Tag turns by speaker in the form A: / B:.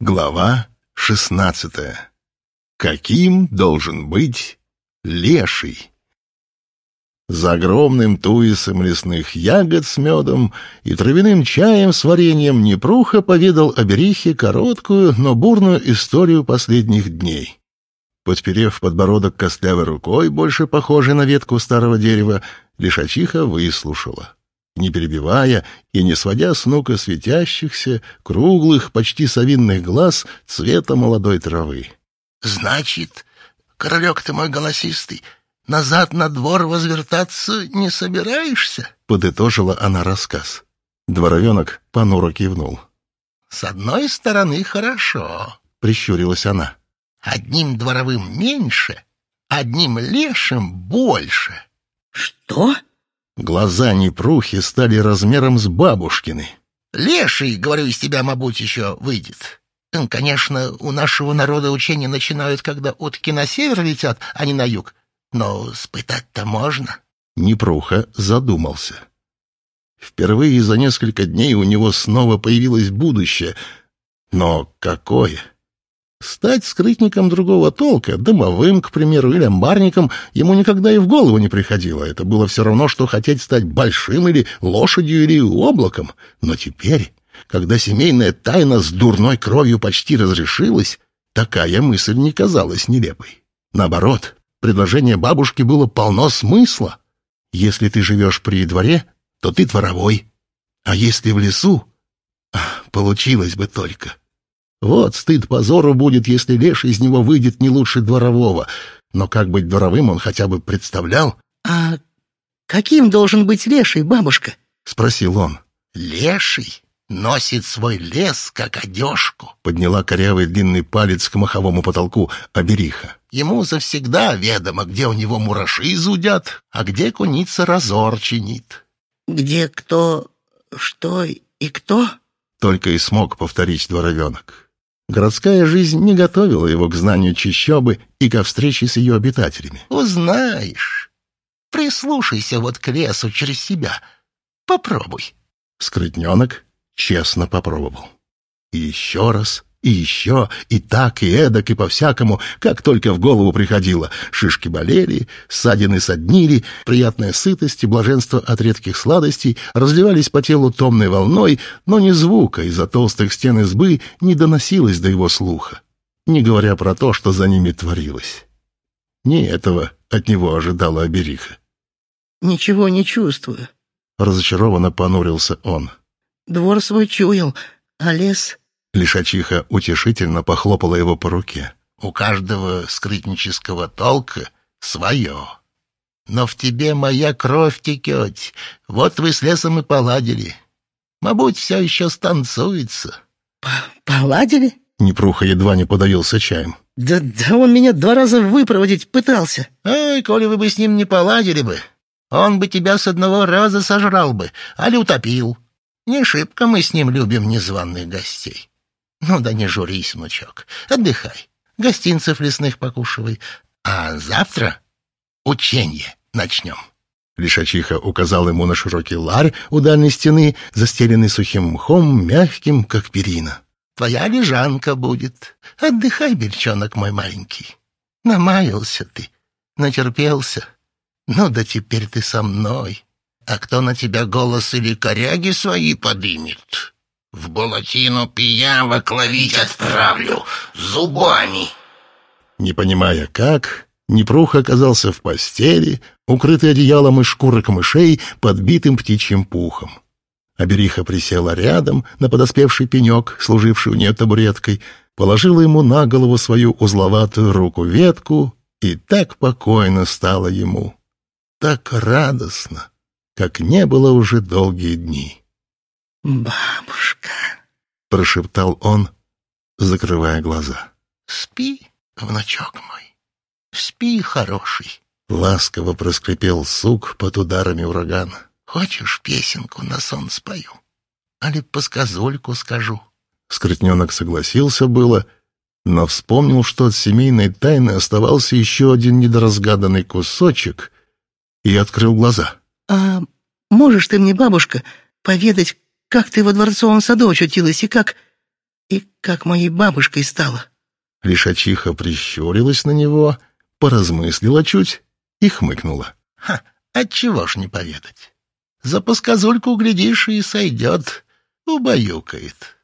A: Глава шестнадцатая. Каким должен быть леший? За огромным туисом лесных ягод с медом и травяным чаем с вареньем Непруха поведал о Берихе короткую, но бурную историю последних дней. Подперев подбородок костлявой рукой, больше похожей на ветку старого дерева, лишачиха выслушала не перебивая и не сводя с нука светящихся, круглых, почти совинных глаз цвета молодой травы.
B: — Значит, королек ты мой голосистый, назад на двор возвертаться не собираешься?
A: — подытожила она рассказ. Дворовенок понуро кивнул.
B: — С одной стороны, хорошо, —
A: прищурилась она.
B: — Одним дворовым меньше, одним лешим больше.
C: — Что?
A: — Глаза Непрухи стали размером с бабушкины.
B: «Леший, говорю, из тебя, мабуть, еще выйдет. Конечно, у нашего народа учения начинают, когда утки на север летят, а не на юг. Но спытать-то можно».
A: Непруха задумался. Впервые за несколько дней у него снова появилось будущее. Но какое? Стать скрытником другого толка, домовым, к примеру, или амбарником, ему никогда и в голову не приходило. Это было все равно, что хотеть стать большим или лошадью или облаком. Но теперь, когда семейная тайна с дурной кровью почти разрешилась, такая мысль не казалась нелепой. Наоборот, предложение бабушки было полно смысла. Если ты живешь при дворе, то ты дворовой. А если в лесу, получилось бы только. Вот стыд позору будет, если леший из него выйдет не лучше дворового. Но как быть дворовым он хотя бы представлял?
C: — А каким должен быть леший, бабушка?
A: — спросил он.
B: — Леший носит свой лес, как одежку.
A: Подняла корявый длинный палец к маховому потолку Абериха.
B: Ему завсегда ведомо, где у него мураши зудят, а где куница разор чинит.
C: — Где кто, что и кто?
A: — только и смог повторить дворовенок. Городская жизнь не готовила его к знанию чащобы и ко встрече с ее обитателями.
B: «Узнаешь. Прислушайся вот к лесу через себя. Попробуй».
A: Скрытненок честно попробовал. И еще раз и еще, и так, и эдак, и по-всякому, как только в голову приходило. Шишки болели, ссадины соднили, приятная сытость и блаженство от редких сладостей разливались по телу томной волной, но ни звука из-за толстых стен избы не доносилось до его слуха, не говоря про то, что за ними творилось. Не этого от него ожидала Абериха.
C: «Ничего не чувствую», —
A: разочарованно понурился он.
C: «Двор свой чуял, а лес...»
A: Лишачиха утешительно похлопала его по руке.
B: «У каждого скрытнического толка свое. Но в тебе моя кровь текет. Вот вы с лесом и поладили. Мабуть, все еще станцуется».
C: «Поладили?»
A: Непруха едва не подавился чаем.
C: «Да, да он меня два раза выпроводить пытался».
B: «Ай, коли вы бы с ним не поладили бы, он бы тебя с одного раза сожрал бы, али утопил. Не шибко мы с ним любим незваных гостей. Ну да не журись, внучок, отдыхай, гостинцев лесных покушивай, а завтра ученье начнем.
A: Лишачиха указал ему на широкий ларь у дальней стены, застеленный сухим мхом, мягким, как перина.
B: «Твоя лежанка будет. Отдыхай, бельчонок мой маленький. Намаялся ты, натерпелся. Ну да теперь ты со мной. А кто на тебя голос или коряги свои подымет, в болотину пиявок ловить отправлю зубами.
A: Не понимая как, Непрух оказался в постели, укрытый одеялом из шкурок мышей, подбитым птичьим пухом. Абериха присела рядом на подоспевший пенек, служивший у нее табуреткой, положила ему на голову свою узловатую руку-ветку, и так покойно стало ему. Так радостно, как не было уже долгие дни.
C: «Бабушка», —
A: прошептал он, закрывая глаза.
B: «Спи, внучок мой, спи, хороший», —
A: ласково проскрипел сук под ударами урагана.
B: «Хочешь, песенку на сон спою? Али посказульку скажу?»
A: Скрытненок согласился было, но вспомнил, что от семейной тайны оставался еще один недоразгаданный кусочек, и открыл глаза.
C: «А можешь ты мне, бабушка, поведать, как ты во дворцовом саду очутилась и как... и как моей бабушкой стала.
A: Лишачиха прищурилась на него, поразмыслила чуть и хмыкнула.
B: Ха, отчего ж не поведать? За пасказульку, глядишь, и сойдет, убаюкает.